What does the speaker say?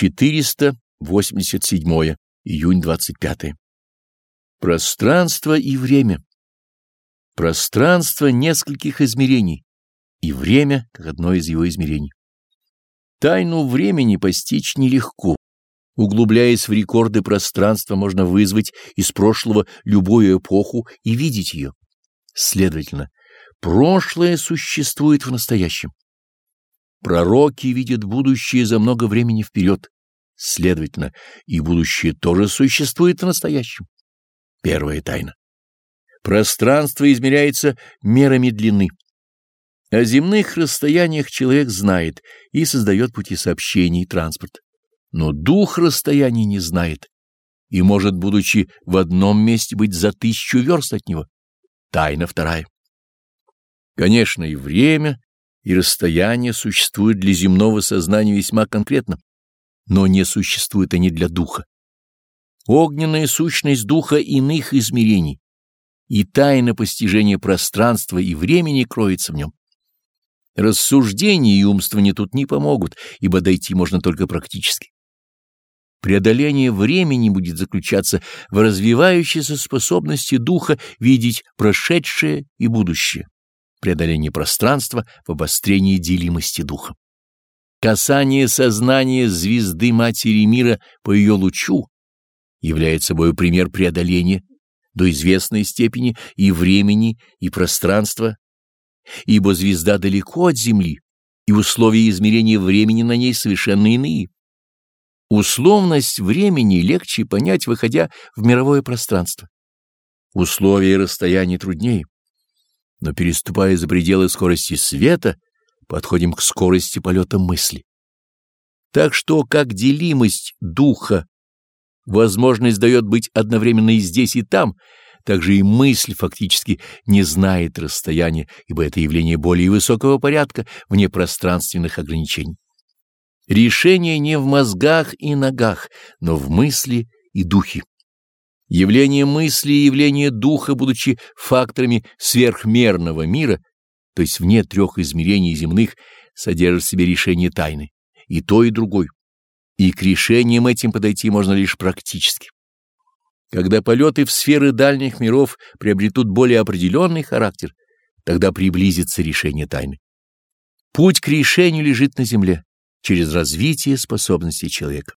487 июнь 25. Пространство и время. Пространство нескольких измерений и время как одно из его измерений. Тайну времени постичь нелегко. Углубляясь в рекорды пространства, можно вызвать из прошлого любую эпоху и видеть ее. Следовательно, прошлое существует в настоящем. Пророки видят будущее за много времени вперед. Следовательно, и будущее тоже существует в настоящем. Первая тайна. Пространство измеряется мерами длины. О земных расстояниях человек знает и создает пути сообщений и транспорт. Но дух расстояний не знает и может, будучи в одном месте, быть за тысячу верст от него. Тайна вторая. Конечно, и время, и расстояние существуют для земного сознания весьма конкретно, но не существуют они для духа. Огненная сущность духа иных измерений, и тайна постижения пространства и времени кроется в нем. Рассуждения и умствования тут не помогут, ибо дойти можно только практически. Преодоление времени будет заключаться в развивающейся способности духа видеть прошедшее и будущее преодоление пространства в обострении делимости духа. Касание сознания звезды Матери Мира по ее лучу является собой пример преодоления до известной степени и времени, и пространства, ибо звезда далеко от Земли, и условия измерения времени на ней совершенно иные. Условность времени легче понять, выходя в мировое пространство. Условия расстояния труднее но переступая за пределы скорости света, подходим к скорости полета мысли. Так что, как делимость духа, возможность дает быть одновременно и здесь, и там, так же и мысль фактически не знает расстояния, ибо это явление более высокого порядка, вне пространственных ограничений. Решение не в мозгах и ногах, но в мысли и духе. Явление мысли и явление духа, будучи факторами сверхмерного мира, то есть вне трех измерений земных, содержат в себе решение тайны, и то, и другой. И к решениям этим подойти можно лишь практически. Когда полеты в сферы дальних миров приобретут более определенный характер, тогда приблизится решение тайны. Путь к решению лежит на земле, через развитие способностей человека.